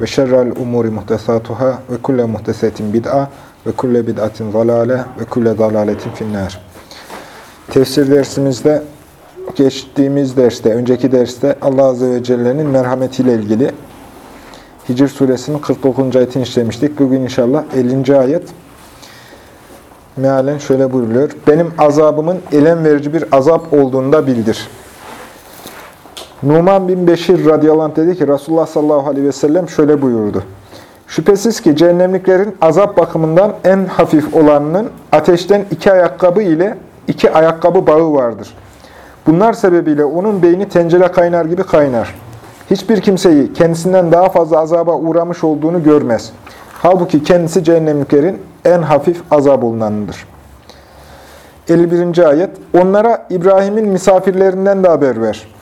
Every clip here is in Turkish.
ve şerrel umuri muhtesatuhâ ve kulle muhtesetin bid'a ve kulle bid'atin zalâle ve kulle zalâletin finnâr. Tefsir dersimizde geçtiğimiz derste, önceki derste Allah Azze ve Celle'nin merhametiyle ilgili Hicr suresinin 49. ayetini işlemiştik. Bugün inşallah 50. ayet mealen şöyle buyuruyor. Benim azabımın elem verici bir azap olduğunu da bildir. Numan bin Beşir radıyallahu anh dedi ki Resulullah sallallahu aleyhi ve sellem şöyle buyurdu. Şüphesiz ki cehennemliklerin azap bakımından en hafif olanının ateşten iki ayakkabı ile iki ayakkabı bağı vardır. Bunlar sebebiyle onun beyni tencere kaynar gibi kaynar. Hiçbir kimseyi kendisinden daha fazla azaba uğramış olduğunu görmez. Halbuki kendisi cehennemliklerin en hafif azap olunanıdır. 51. ayet Onlara İbrahim'in misafirlerinden de haber ver.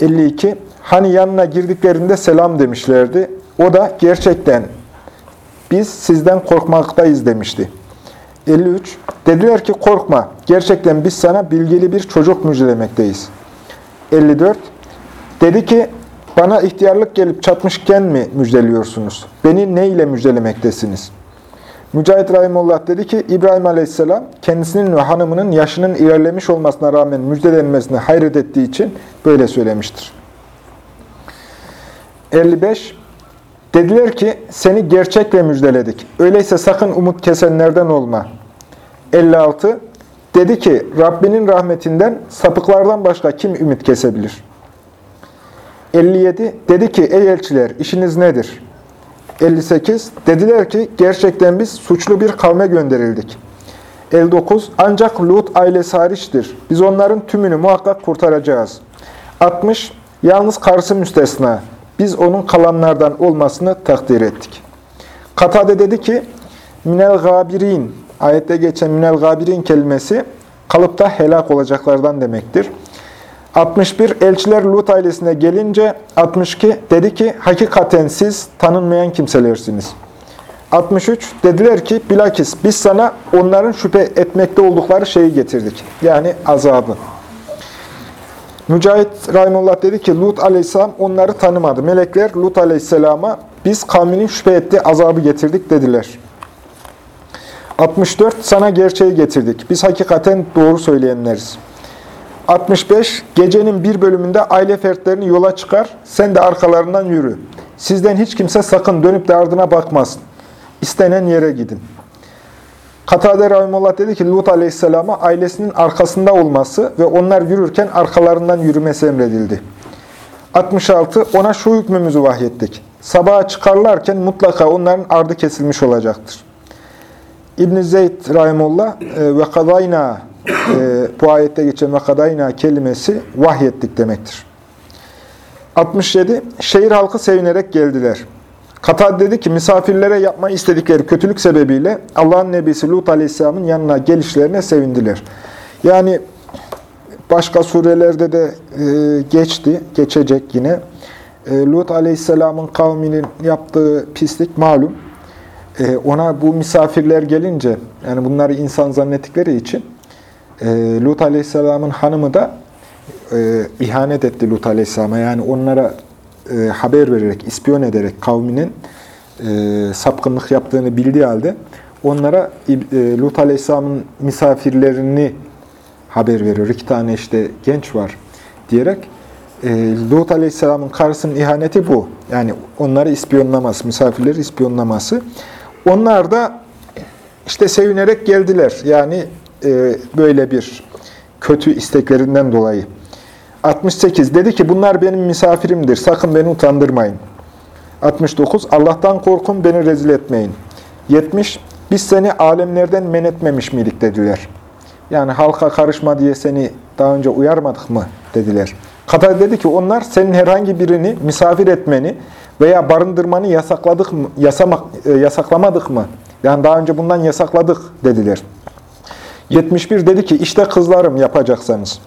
52. Hani yanına girdiklerinde selam demişlerdi. O da gerçekten biz sizden korkmaktayız demişti. 53. Dediler ki korkma. Gerçekten biz sana bilgili bir çocuk müjdelemekteyiz. 54. Dedi ki bana ihtiyarlık gelip çatmışken mi müjdeliyorsunuz? Beni ne ile müjdelemektesiniz? Mücahit Rahimullah dedi ki İbrahim Aleyhisselam kendisinin ve hanımının yaşının ilerlemiş olmasına rağmen müjdelenmesine hayret ettiği için böyle söylemiştir. 55. Dediler ki seni gerçekle müjdeledik. Öyleyse sakın umut kesenlerden olma. 56. Dedi ki Rabbinin rahmetinden sapıklardan başka kim ümit kesebilir? 57. Dedi ki ey elçiler işiniz nedir? 58. Dediler ki gerçekten biz suçlu bir kavme gönderildik. 59. Ancak Lut ailesi hariçtir. Biz onların tümünü muhakkak kurtaracağız. 60. Yalnız karısı müstesna. Biz onun kalanlardan olmasını takdir ettik. Katade dedi ki, minel gabirin, ayette geçen minel gabirin kelimesi kalıpta helak olacaklardan demektir. 61. Elçiler Lut ailesine gelince 62. Dedi ki hakikaten siz tanınmayan kimselersiniz. 63. Dediler ki bilakis biz sana onların şüphe etmekte oldukları şeyi getirdik. Yani azabı. Mücahit Rahimullah dedi ki Lut aleyhisselam onları tanımadı. Melekler Lut aleyhisselama biz kavminin şüphe ettiği azabı getirdik dediler. 64. Sana gerçeği getirdik. Biz hakikaten doğru söyleyenleriz. 65. Gecenin bir bölümünde aile fertlerini yola çıkar, sen de arkalarından yürü. Sizden hiç kimse sakın dönüp de ardına bakmasın. İstenen yere gidin. Katade Rahimullah dedi ki Lut Aleyhisselam'a ailesinin arkasında olması ve onlar yürürken arkalarından yürümesi emredildi. 66. Ona şu hükmümüzü vahyettik. Sabaha çıkarlarken mutlaka onların ardı kesilmiş olacaktır. İbn-i Zeyd Rahimullah e, ve kadayna e, bu ayette geçen ve kelimesi vahyettik demektir. 67. Şehir halkı sevinerek geldiler. Katad dedi ki misafirlere yapmayı istedikleri kötülük sebebiyle Allah'ın Nebisi Lut Aleyhisselam'ın yanına gelişlerine sevindiler. Yani başka surelerde de e, geçti, geçecek yine. E, Lut Aleyhisselam'ın kavminin yaptığı pislik malum. E, ona bu misafirler gelince, yani bunları insan zannettikleri için e, Lut Aleyhisselam'ın hanımı da e, ihanet etti Lut Aleyhisselam'a. Yani onlara e, haber vererek, ispiyon ederek kavminin e, sapkınlık yaptığını bildiği halde onlara e, Lut Aleyhisselam'ın misafirlerini haber veriyor. İki tane işte genç var diyerek e, Lut Aleyhisselam'ın karısının ihaneti bu. Yani onları ispiyonlaması, misafirleri ispiyonlaması. Onlar da işte sevinerek geldiler. Yani e, böyle bir kötü isteklerinden dolayı. 68. Dedi ki bunlar benim misafirimdir. Sakın beni utandırmayın. 69. Allah'tan korkun beni rezil etmeyin. 70. Biz seni alemlerden men etmemiş miydik dediler. Yani halka karışma diye seni daha önce uyarmadık mı dediler. Katade dedi ki onlar senin herhangi birini misafir etmeni veya barındırmanı yasakladık mı, yasamak, e, yasaklamadık mı? Yani daha önce bundan yasakladık dediler. 71 dedi ki işte kızlarım yapacaksanız.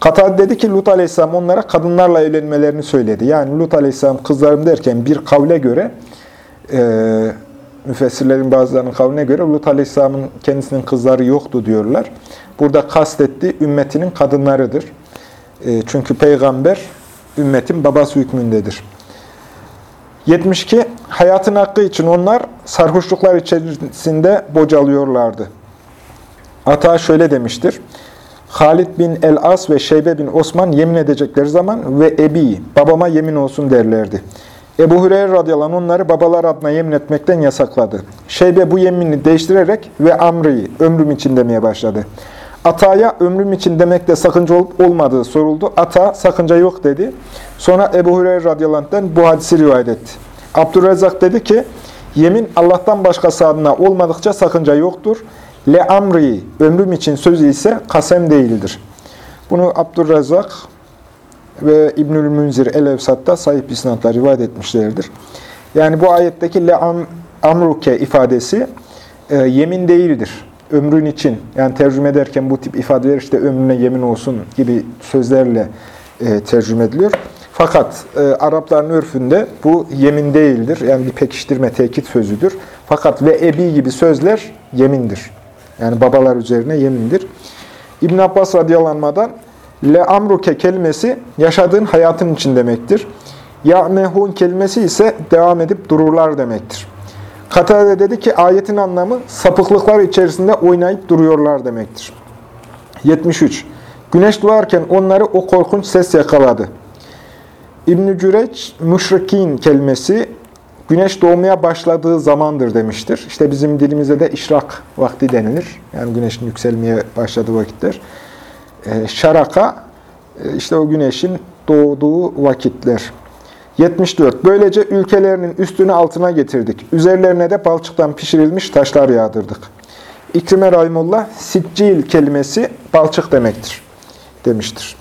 Katade dedi ki Lut Aleyhisselam onlara kadınlarla evlenmelerini söyledi. Yani Lut Aleyhisselam kızlarım derken bir kavle göre e, müfessirlerin bazılarının kavline göre Lut Aleyhisselam'ın kendisinin kızları yoktu diyorlar. Burada kastettiği ümmetinin kadınlarıdır. E, çünkü peygamber ümmetin babası hükmündedir. 72. Hayatın hakkı için onlar sarhoşluklar içerisinde bocalıyorlardı. Ata şöyle demiştir. Halid bin el-As ve Şeybe bin Osman yemin edecekleri zaman ve Ebi, babama yemin olsun derlerdi. Ebu Hureyre radıyallahu anh onları babalar adına yemin etmekten yasakladı. Şeybe bu yeminini değiştirerek ve Amri'yi ömrüm için demeye başladı. Ata'ya ömrüm için demekte sakınca olup olmadığı soruldu. Ata sakınca yok dedi. Sonra Ebu Hureyre radıyallahu anh'den bu hadisi rivayet etti. Abdurrezzak dedi ki, yemin Allah'tan başkası adına olmadıkça sakınca yoktur. Le amri, ömrüm için sözü ise kasem değildir. Bunu Abdurrezzak ve İbnül Münzir el-Evsat'ta sahip isnatla rivayet etmişlerdir. Yani bu ayetteki le am, amruke ifadesi e, yemin değildir. Ömrün için, yani tercüme ederken bu tip ifadeler işte ömrüne yemin olsun gibi sözlerle e, tercüme ediliyor. Fakat e, Arapların örfünde bu yemin değildir. Yani bir pekiştirme, tekit sözüdür. Fakat ve ebi gibi sözler yemindir. Yani babalar üzerine yemindir. İbn Abbas radıyallahu le amruke kelimesi yaşadığın hayatın için demektir. Ya'mehun kelimesi ise devam edip dururlar demektir. Katade dedi ki ayetin anlamı sapıklıklar içerisinde oynayıp duruyorlar demektir. 73. Güneş doğarken onları o korkunç ses yakaladı. İbn-i Cüreç, müşrikin kelimesi güneş doğmaya başladığı zamandır demiştir. İşte bizim dilimizde de işrak vakti denilir. Yani güneşin yükselmeye başladığı vakitler. Ee, şaraka, e, işte o güneşin doğduğu vakitler. 74. Böylece ülkelerinin üstünü altına getirdik. Üzerlerine de balçıktan pişirilmiş taşlar yağdırdık. İkrime Rahimullah, siccil kelimesi balçık demektir, demiştir.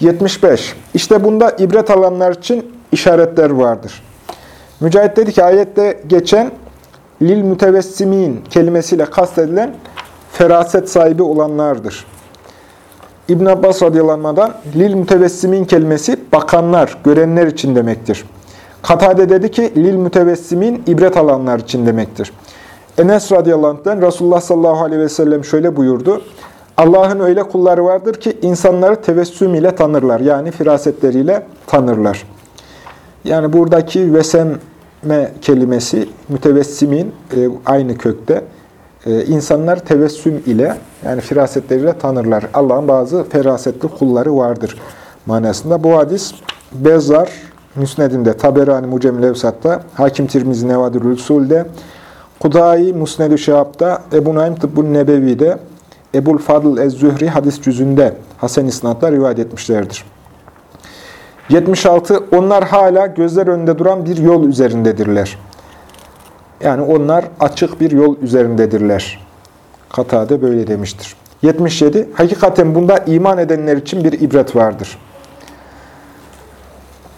75. İşte bunda ibret alanlar için işaretler vardır. Mücahit dedi ki ayette geçen lil mütevessimin kelimesiyle kastedilen feraset sahibi olanlardır. İbn Abbas radıyallahu lil mütevessimin kelimesi bakanlar, görenler için demektir. Katade dedi ki lil mütevessimin ibret alanlar için demektir. Enes radıyallahu anh'den Resulullah sallallahu aleyhi ve sellem şöyle buyurdu. Allah'ın öyle kulları vardır ki insanları tevessüm ile tanırlar. Yani firasetleriyle tanırlar. Yani buradaki vesemme kelimesi mütevessimin e, aynı kökte. E, insanlar tevessüm ile yani firasetleriyle tanırlar. Allah'ın bazı ferasetli kulları vardır manasında. Bu hadis Bezzar Müsned'inde, Taberani Mucemil Evsat'ta, Hakim Tirmizi Nevadir Usul'de, Kudayi Musned-i Şehab'da, Ebu Naim Tıbbun Nebevi'de, Ebul Fadıl Ez-Zühri hadis cüzünde Hasan İsnad'da rivayet etmişlerdir. 76. Onlar hala gözler önünde duran bir yol üzerindedirler. Yani onlar açık bir yol üzerindedirler. Katade böyle demiştir. 77. Hakikaten bunda iman edenler için bir ibret vardır.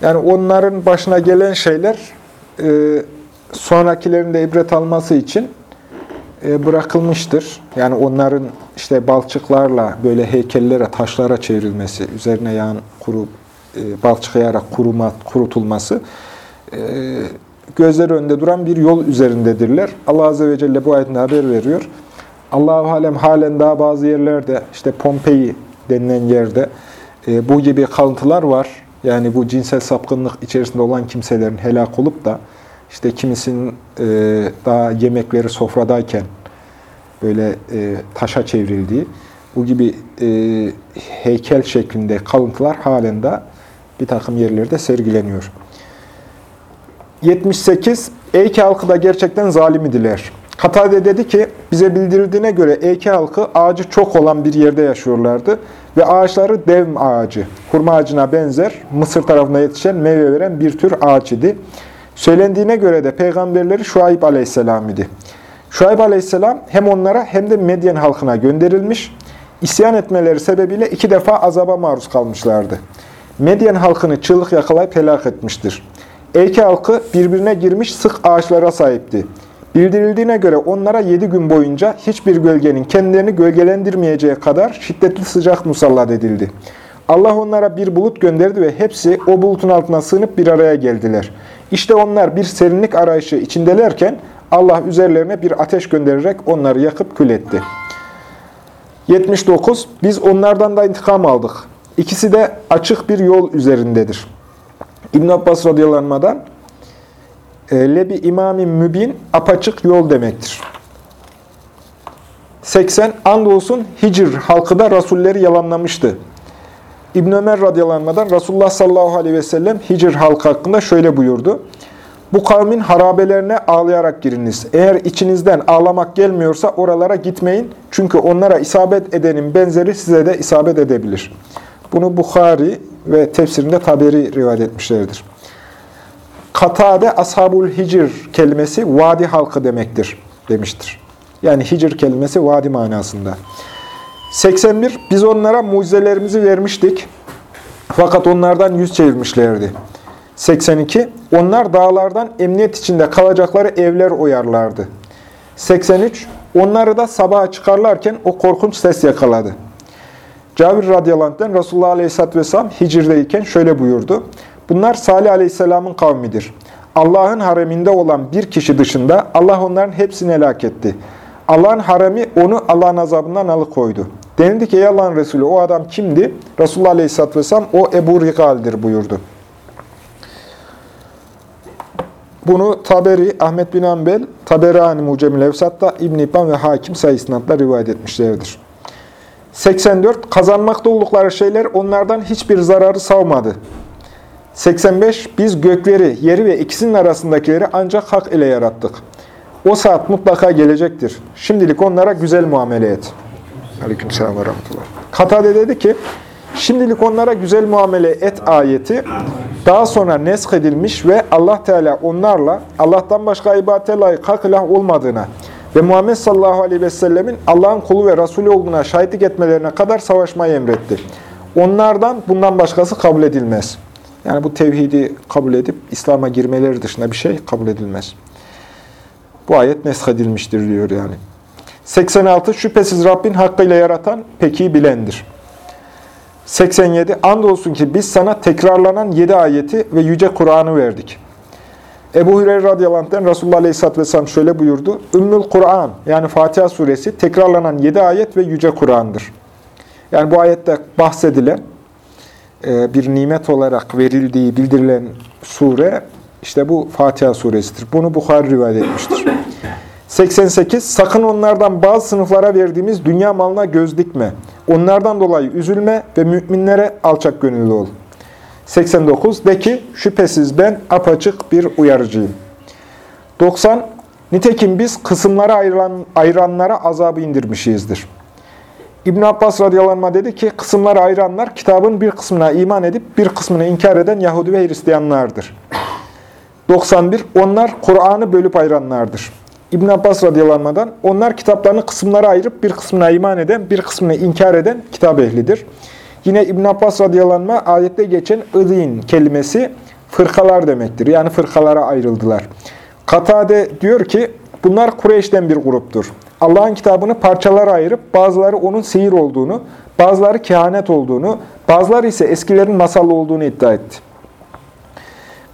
Yani onların başına gelen şeyler e, sonrakilerin de ibret alması için e, bırakılmıştır. Yani onların işte balçıklarla böyle heykellere, taşlara çevrilmesi, üzerine yağın kuru, e, balçıkayarak kuruma, kurutulması e, gözler önünde duran bir yol üzerindedirler. Allah Azze ve Celle bu ayetinde haber veriyor. Allahu Alem halen daha bazı yerlerde, işte Pompei denilen yerde bu gibi kalıntılar var. Yani bu cinsel sapkınlık içerisinde olan kimselerin helak olup da işte kimisinin e, daha yemekleri sofradayken böyle e, taşa çevrildiği, bu gibi e, heykel şeklinde kalıntılar halen de bir takım yerlerde sergileniyor. 78. Eyke halkı da gerçekten zalim idiler. Katade dedi ki, bize bildirildiğine göre Eyke halkı ağacı çok olan bir yerde yaşıyorlardı ve ağaçları dev ağacı, hurma ağacına benzer, Mısır tarafında yetişen meyve veren bir tür ağaç idi. Söylendiğine göre de peygamberleri Şuayb aleyhisselam idi. Şuayb aleyhisselam hem onlara hem de Medyen halkına gönderilmiş, isyan etmeleri sebebiyle iki defa azaba maruz kalmışlardı. Medyen halkını çığlık yakalayıp helak etmiştir. Eyke halkı birbirine girmiş sık ağaçlara sahipti. Bildirildiğine göre onlara yedi gün boyunca hiçbir gölgenin kendilerini gölgelendirmeyeceği kadar şiddetli sıcak musallat edildi. Allah onlara bir bulut gönderdi ve hepsi o bulutun altına sığınıp bir araya geldiler. İşte onlar bir serinlik arayışı içindelerken Allah üzerlerine bir ateş göndererek onları yakıp kül etti. 79. Biz onlardan da intikam aldık. İkisi de açık bir yol üzerindedir. İbn Abbas radıyallahu e, Lebi imami mübin apaçık yol demektir. 80. Andolsun Hicr halkı da rasulleri yalanlamıştı. İbn Ömer radıyallahu Resulullah sallallahu aleyhi ve sellem Hicr halkı hakkında şöyle buyurdu. Bu kavmin harabelerine ağlayarak giriniz. Eğer içinizden ağlamak gelmiyorsa oralara gitmeyin. Çünkü onlara isabet edenin benzeri size de isabet edebilir. Bunu Bukhari ve tefsirinde Taberi rivayet etmişlerdir. Katade ashabul hicr kelimesi vadi halkı demektir demiştir. Yani hicr kelimesi vadi manasında. 81. Biz onlara mucizelerimizi vermiştik. Fakat onlardan yüz çevirmişlerdi. 82. Onlar dağlardan emniyet içinde kalacakları evler oyarlardı. 83. Onları da sabaha çıkarlarken o korkunç ses yakaladı. Cabir radıyallahu Resulullah aleyhisselatü vesselam Hicr'deyken şöyle buyurdu. Bunlar Salih aleyhisselamın kavmidir. Allah'ın hareminde olan bir kişi dışında Allah onların hepsini helak etti. Allah'ın haremi onu Allah'ın azabından alıkoydu. Denildi ki ey Allah'ın Resulü o adam kimdi? Resulullah aleyhisselatü vesselam o Ebu Rigal'dir buyurdu. Bunu Taberi, Ahmet bin Ambel, Taberani Mucemil Evsat'ta İbn İbban ve Hakim sayısınatla rivayet etmişlerdir. 84. Kazanmakta oldukları şeyler onlardan hiçbir zararı savmadı. 85. Biz gökleri, yeri ve ikisinin arasındakileri ancak hak ile yarattık. O saat mutlaka gelecektir. Şimdilik onlara güzel muamele et. Aleykümselam ve rahmetullah. Katade dedi ki, şimdilik onlara güzel muamele et ayeti daha sonra nesk edilmiş ve Allah Teala onlarla Allah'tan başka ibadete layık hak ilah olmadığına ve Muhammed sallallahu aleyhi ve sellemin Allah'ın kulu ve Resulü olduğuna şahitlik etmelerine kadar savaşmayı emretti. Onlardan bundan başkası kabul edilmez. Yani bu tevhidi kabul edip İslam'a girmeleri dışında bir şey kabul edilmez. Bu ayet nesk edilmiştir diyor yani. 86. Şüphesiz Rabbin hakkıyla yaratan peki bilendir. 87. Andolsun ki biz sana tekrarlanan 7 ayeti ve yüce Kur'an'ı verdik. Ebu Hureyre radıyallahu anh'den Resulullah aleyhisselatü vesselam şöyle buyurdu. Ümmül Kur'an yani Fatiha suresi tekrarlanan 7 ayet ve yüce Kur'an'dır. Yani bu ayette bahsedilen e, bir nimet olarak verildiği bildirilen sure işte bu Fatiha suresidir. Bunu Bukhari rivayet etmiştir. 88. Sakın onlardan bazı sınıflara verdiğimiz dünya malına göz dikme. Onlardan dolayı üzülme ve müminlere alçak gönüllü ol. 89. De ki şüphesiz ben apaçık bir uyarıcıyım. 90. Nitekim biz kısımlara ayrılan, ayıranlara azabı indirmişizdir. İbn Abbas radıyallahu dedi ki, kısımlara ayıranlar kitabın bir kısmına iman edip bir kısmını inkar eden Yahudi ve Hristiyanlardır. 91. Onlar Kur'an'ı bölüp ayıranlardır. İbn Abbas radıyallahu onlar kitaplarını kısımlara ayırıp bir kısmına iman eden, bir kısmını inkar eden kitap ehlidir. Yine İbn Abbas radıyallahu ayette geçen ıdîn kelimesi fırkalar demektir. Yani fırkalara ayrıldılar. Katade diyor ki bunlar Kureyş'ten bir gruptur. Allah'ın kitabını parçalara ayırıp bazıları onun sihir olduğunu, bazıları kehanet olduğunu, bazıları ise eskilerin masalı olduğunu iddia etti.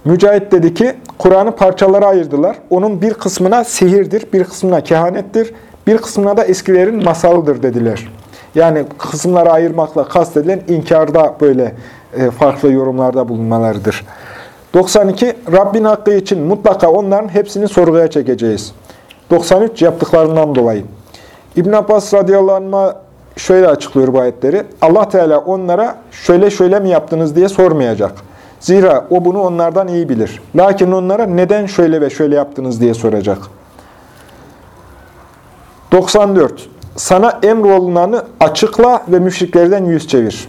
Mücahit dedi ki, Kur'an'ı parçalara ayırdılar. Onun bir kısmına sihirdir, bir kısmına kehanettir, bir kısmına da eskilerin masalıdır dediler. Yani kısımlara ayırmakla kastedilen inkarda böyle e, farklı yorumlarda bulunmalarıdır. 92. Rabbin hakkı için mutlaka onların hepsini sorguya çekeceğiz. 93. Yaptıklarından dolayı. İbn Abbas radıyallahu şöyle açıklıyor bu ayetleri. Allah Teala onlara şöyle şöyle mi yaptınız diye sormayacak. Zira o bunu onlardan iyi bilir. Lakin onlara neden şöyle ve şöyle yaptınız diye soracak. 94. Sana emrolunanı açıkla ve müşriklerden yüz çevir.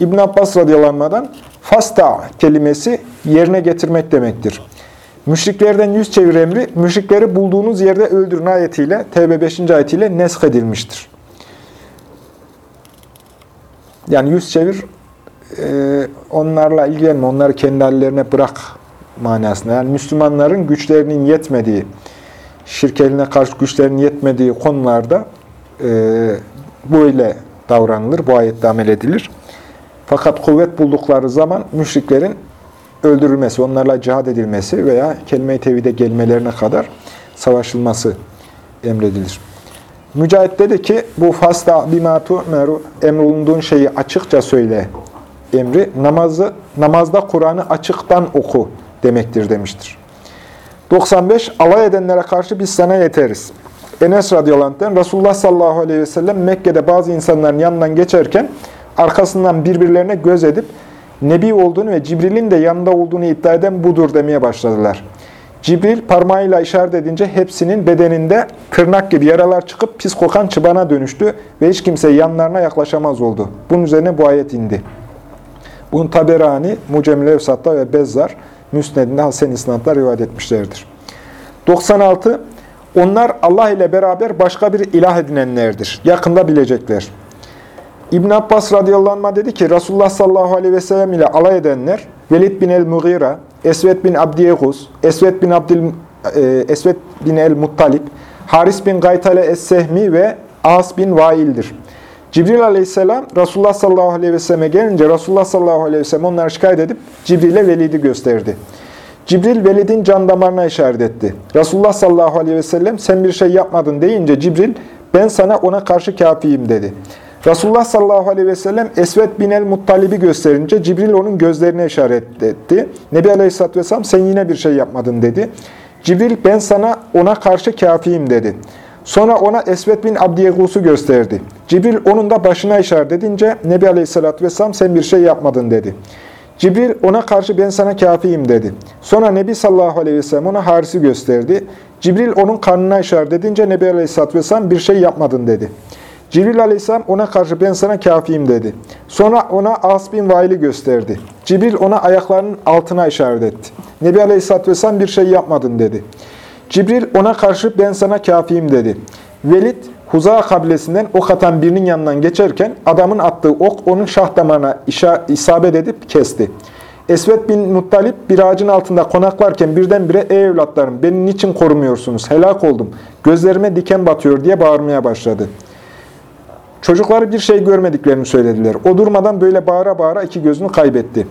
İbn Abbas radıyallahu fasta kelimesi yerine getirmek demektir. Müşriklerden yüz çevir emri, müşrikleri bulduğunuz yerde öldürün ayetiyle, Tevbe 5. ayetiyle nesk edilmiştir. Yani yüz çevir e, onlarla ilgilenme, onları kendi hallerine bırak manasında. Yani Müslümanların güçlerinin yetmediği, şirk karşı güçlerinin yetmediği konularda böyle davranılır, bu ayette amel edilir. Fakat kuvvet buldukları zaman müşriklerin öldürülmesi, onlarla cihad edilmesi veya kelime-i tevhide gelmelerine kadar savaşılması emredilir. Mücahit dedi ki bu fasta bimatu meru emrolunduğun şeyi açıkça söyle emri namazı namazda Kur'an'ı açıktan oku demektir demiştir. 95 alay edenlere karşı biz sana yeteriz. Enes radıyallahu Resulullah sallallahu aleyhi ve sellem Mekke'de bazı insanların yanından geçerken arkasından birbirlerine göz edip Nebi olduğunu ve Cibril'in de yanında olduğunu iddia eden budur demeye başladılar. Cibril parmağıyla işaret edince hepsinin bedeninde tırnak gibi yaralar çıkıp pis kokan çıbana dönüştü ve hiç kimse yanlarına yaklaşamaz oldu. Bunun üzerine bu ayet indi. Bunu Taberani, Mucemil Evsat'ta ve Bezzar, Müsned'inde Hasen İsnad'da rivayet etmişlerdir. 96. Onlar Allah ile beraber başka bir ilah edinenlerdir. Yakında bilecekler. İbn Abbas radıyallahu anh dedi ki Resulullah sallallahu aleyhi ve sellem ile alay edenler Velid bin el-Mughira, Esved bin Abdiyegus, Esved bin Abdil e, Esved bin el-Muttalip, Haris bin Gaytale es-Sehmi ve As bin Vail'dir. Cibril aleyhisselam Resulullah sallallahu aleyhi ve selleme gelince Resulullah sallallahu aleyhi ve sellem onları şikayet edip Cibril'e Velid'i gösterdi. Cibril Velid'in can damarına işaret etti. Resulullah sallallahu aleyhi ve sellem sen bir şey yapmadın deyince Cibril ben sana ona karşı kafiyim dedi. Resulullah sallallahu aleyhi ve sellem Esved bin el-Muttalib'i gösterince Cibril onun gözlerine işaret etti. Nebi aleyhisselatü vesselam sen yine bir şey yapmadın dedi. Cibril ben sana ona karşı kafiyim dedi. Sonra ona Esved bin Abdiyegus'u gösterdi. Cibril onun da başına işaret edince Nebi aleyhisselatü vesselam sen bir şey yapmadın dedi. Cibril ona karşı ben sana kafiyim dedi. Sonra Nebi sallallahu aleyhi ve sellem ona Haris'i gösterdi. Cibril onun karnına işaret edince Nebi aleyhisselatü vesselam bir şey yapmadın dedi. Cibril aleyhisselam ona karşı ben sana kafiyim dedi. Sonra ona As bin Vail'i gösterdi. Cibril ona ayaklarının altına işaret etti. Nebi aleyhisselatü vesselam bir şey yapmadın dedi. Cibril ona karşı ben sana kafiyim dedi. Velid Huza kabilesinden ok atan birinin yanından geçerken adamın attığı ok onun şah damarına isabet edip kesti. Esved bin Muttalip bir ağacın altında konaklarken birdenbire ey evlatlarım beni niçin korumuyorsunuz? Helak oldum. Gözlerime diken batıyor diye bağırmaya başladı. Çocukları bir şey görmediklerini söylediler. O durmadan böyle bağıra bağıra iki gözünü kaybetti.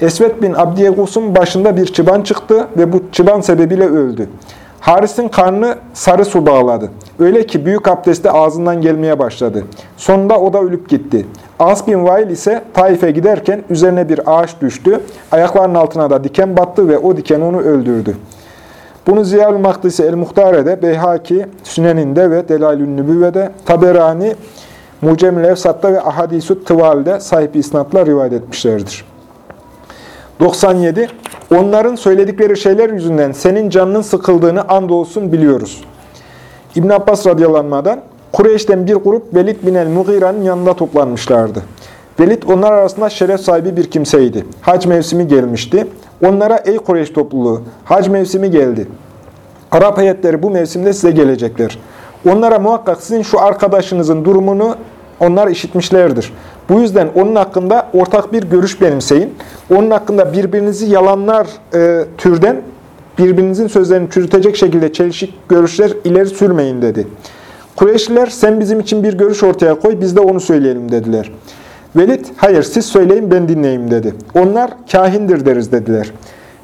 Esved bin Abdiyegus'un başında bir çıban çıktı ve bu çıban sebebiyle öldü. Haris'in karnı sarı su bağladı. Öyle ki büyük abdesti ağzından gelmeye başladı. Sonunda o da ölüp gitti. As bin Vail ise Taif'e giderken üzerine bir ağaç düştü. Ayaklarının altına da diken battı ve o diken onu öldürdü. Bunu Ziyal-ı Makdisi El-Muhtare'de, Beyhaki, Sünen'inde ve Delail-ü Nübüvve'de, Taberani, Mucem-i Levsat'ta ve Ahadisü Tıval'de sahip isnatla rivayet etmişlerdir. 97. Onların söyledikleri şeyler yüzünden senin canının sıkıldığını andolsun biliyoruz. İbn Abbas radıyallahu Kureyş'ten bir grup Velid bin el-Mughira'nın yanında toplanmışlardı. Velid onlar arasında şeref sahibi bir kimseydi. Hac mevsimi gelmişti. Onlara ey Kureyş topluluğu, hac mevsimi geldi. Arap heyetleri bu mevsimde size gelecekler. Onlara muhakkak sizin şu arkadaşınızın durumunu onlar işitmişlerdir. Bu yüzden onun hakkında ortak bir görüş benimseyin. Onun hakkında birbirinizi yalanlar e, türden, birbirinizin sözlerini çürütecek şekilde çelişik görüşler ileri sürmeyin dedi. Kureyşliler sen bizim için bir görüş ortaya koy, biz de onu söyleyelim dediler. Velid, hayır siz söyleyin ben dinleyeyim dedi. Onlar kahindir deriz dediler.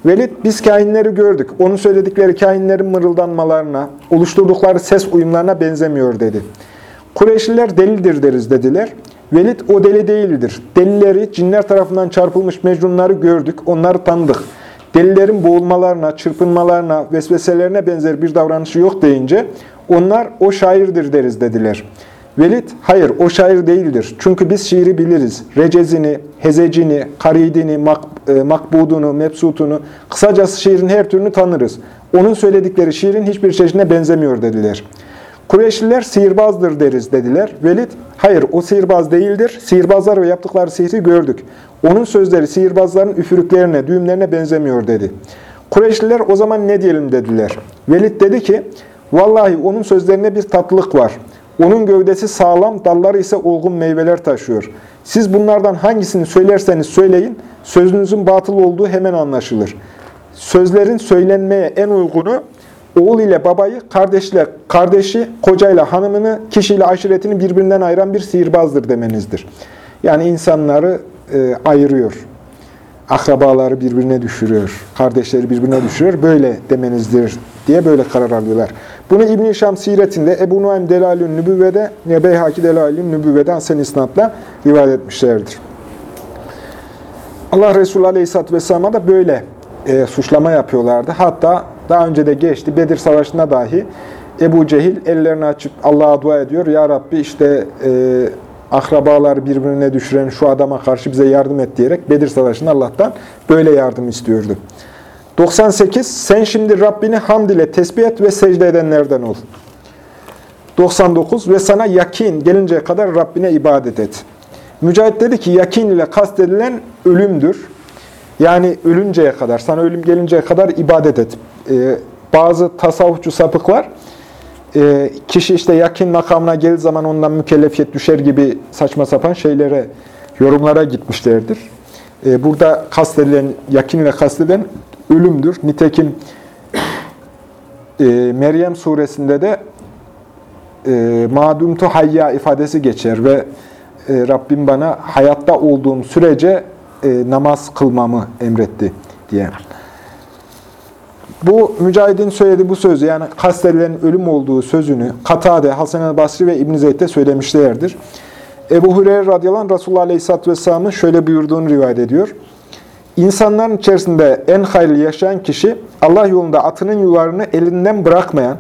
Velid, biz kahinleri gördük. Onun söyledikleri kahinlerin mırıldanmalarına, oluşturdukları ses uyumlarına benzemiyor dedi. Kureyşliler delidir deriz dediler. Velid o deli değildir. Delileri cinler tarafından çarpılmış mecnunları gördük, onları tanıdık. Delilerin boğulmalarına, çırpınmalarına, vesveselerine benzer bir davranışı yok deyince onlar o şairdir deriz dediler. Velid, hayır o şair değildir. Çünkü biz şiiri biliriz. Recezini, hezecini, karidini, mak, e, makbudunu, mebsutunu, kısacası şiirin her türünü tanırız. Onun söyledikleri şiirin hiçbir çeşidine benzemiyor dediler. Kureyşliler sihirbazdır deriz dediler. Velid, hayır o sihirbaz değildir. Sihirbazlar ve yaptıkları sihri gördük. Onun sözleri sihirbazların üfürüklerine, düğümlerine benzemiyor dedi. Kureyşliler o zaman ne diyelim dediler. Velid dedi ki, vallahi onun sözlerine bir tatlılık var. Onun gövdesi sağlam, dalları ise olgun meyveler taşıyor. Siz bunlardan hangisini söylerseniz söyleyin, sözünüzün batıl olduğu hemen anlaşılır. Sözlerin söylenmeye en uygunu, oğul ile babayı, kardeşle kardeşi, kocayla hanımını, kişiyle aşiretini birbirinden ayıran bir sihirbazdır demenizdir. Yani insanları e, ayırıyor. Akrabaları birbirine düşürüyor. Kardeşleri birbirine düşürüyor. Böyle demenizdir diye böyle karar alıyorlar. Bunu İbn-i Şam siretinde Ebu Nuaym Delalün Nübüvve'de ve Beyhaki Delalün Nübüvve'de Hasen İsnat'la rivayet etmişlerdir. Allah Resulü Aleyhisselatü Vesselam'a da böyle e, suçlama yapıyorlardı. Hatta daha önce de geçti. Bedir Savaşı'nda dahi Ebu Cehil ellerini açıp Allah'a dua ediyor. Ya Rabbi işte e, akrabaları birbirine düşüren şu adama karşı bize yardım et diyerek Bedir Savaşı'nda Allah'tan böyle yardım istiyordu. 98. Sen şimdi Rabbini hamd ile tesbih et ve secde edenlerden ol. 99. Ve sana yakin gelinceye kadar Rabbine ibadet et. Mücahit dedi ki yakin ile kastedilen ölümdür. Yani ölünceye kadar, sana ölüm gelinceye kadar ibadet et. Ee, bazı tasavvufçu sapıklar, e, kişi işte yakin makamına geldiği zaman ondan mükellefiyet düşer gibi saçma sapan şeylere, yorumlara gitmişlerdir. Ee, burada kastedilen, yakin ile kastedilen ölümdür. Nitekim e, Meryem suresinde de e, madumtu hayya ifadesi geçer ve e, Rabbim bana hayatta olduğum sürece e, namaz kılmamı emretti diye. Bu Mücahid'in söylediği bu sözü yani kastedilen ölüm olduğu sözünü Katade, Hasan el Basri ve İbn Zeyd de söylemişlerdir. Ebu Hureyre radıyallahu anh Resulullah aleyhisselatü vesselamın şöyle buyurduğunu rivayet ediyor. İnsanların içerisinde en hayırlı yaşayan kişi Allah yolunda atının yularını elinden bırakmayan,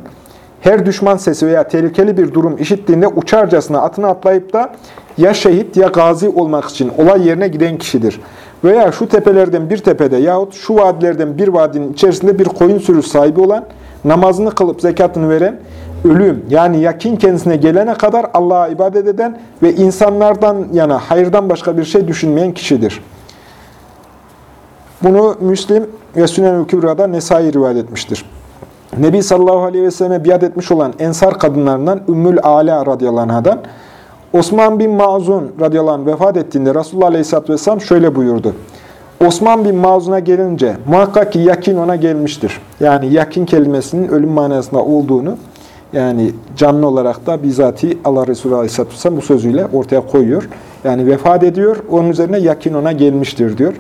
her düşman sesi veya tehlikeli bir durum işittiğinde uçarcasına atını atlayıp da ya şehit ya gazi olmak için olay yerine giden kişidir. Veya şu tepelerden bir tepede yahut şu vadilerden bir vadinin içerisinde bir koyun sürüsü sahibi olan, namazını kılıp zekatını veren, ölüm yani yakin kendisine gelene kadar Allah'a ibadet eden ve insanlardan yana hayırdan başka bir şey düşünmeyen kişidir. Bunu Müslim ve Sünen-ül Kübra'da Nesai rivayet etmiştir. Nebi sallallahu aleyhi ve selleme biat etmiş olan ensar kadınlarından Ümmül Ala radıyallahu anh'dan Osman bin Mazun radıyallahu vefat ettiğinde Resulullah aleyhisselatü vesselam şöyle buyurdu. Osman bin Mazun'a gelince muhakkak ki yakin ona gelmiştir. Yani yakin kelimesinin ölüm manasında olduğunu yani canlı olarak da bizatihi Allah Resulü aleyhisselatü vesselam bu sözüyle ortaya koyuyor. Yani vefat ediyor, onun üzerine yakin ona gelmiştir diyor.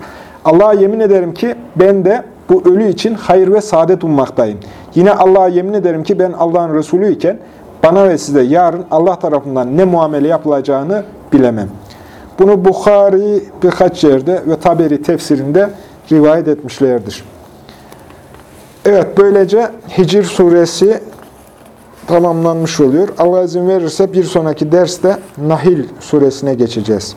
Allah'a yemin ederim ki ben de bu ölü için hayır ve saadet ummaktayım. Yine Allah'a yemin ederim ki ben Allah'ın Resulü iken bana ve size yarın Allah tarafından ne muamele yapılacağını bilemem. Bunu Bukhari birkaç yerde ve Taberi tefsirinde rivayet etmişlerdir. Evet, böylece Hicr suresi tamamlanmış oluyor. Allah izin verirse bir sonraki derste Nahil suresine geçeceğiz.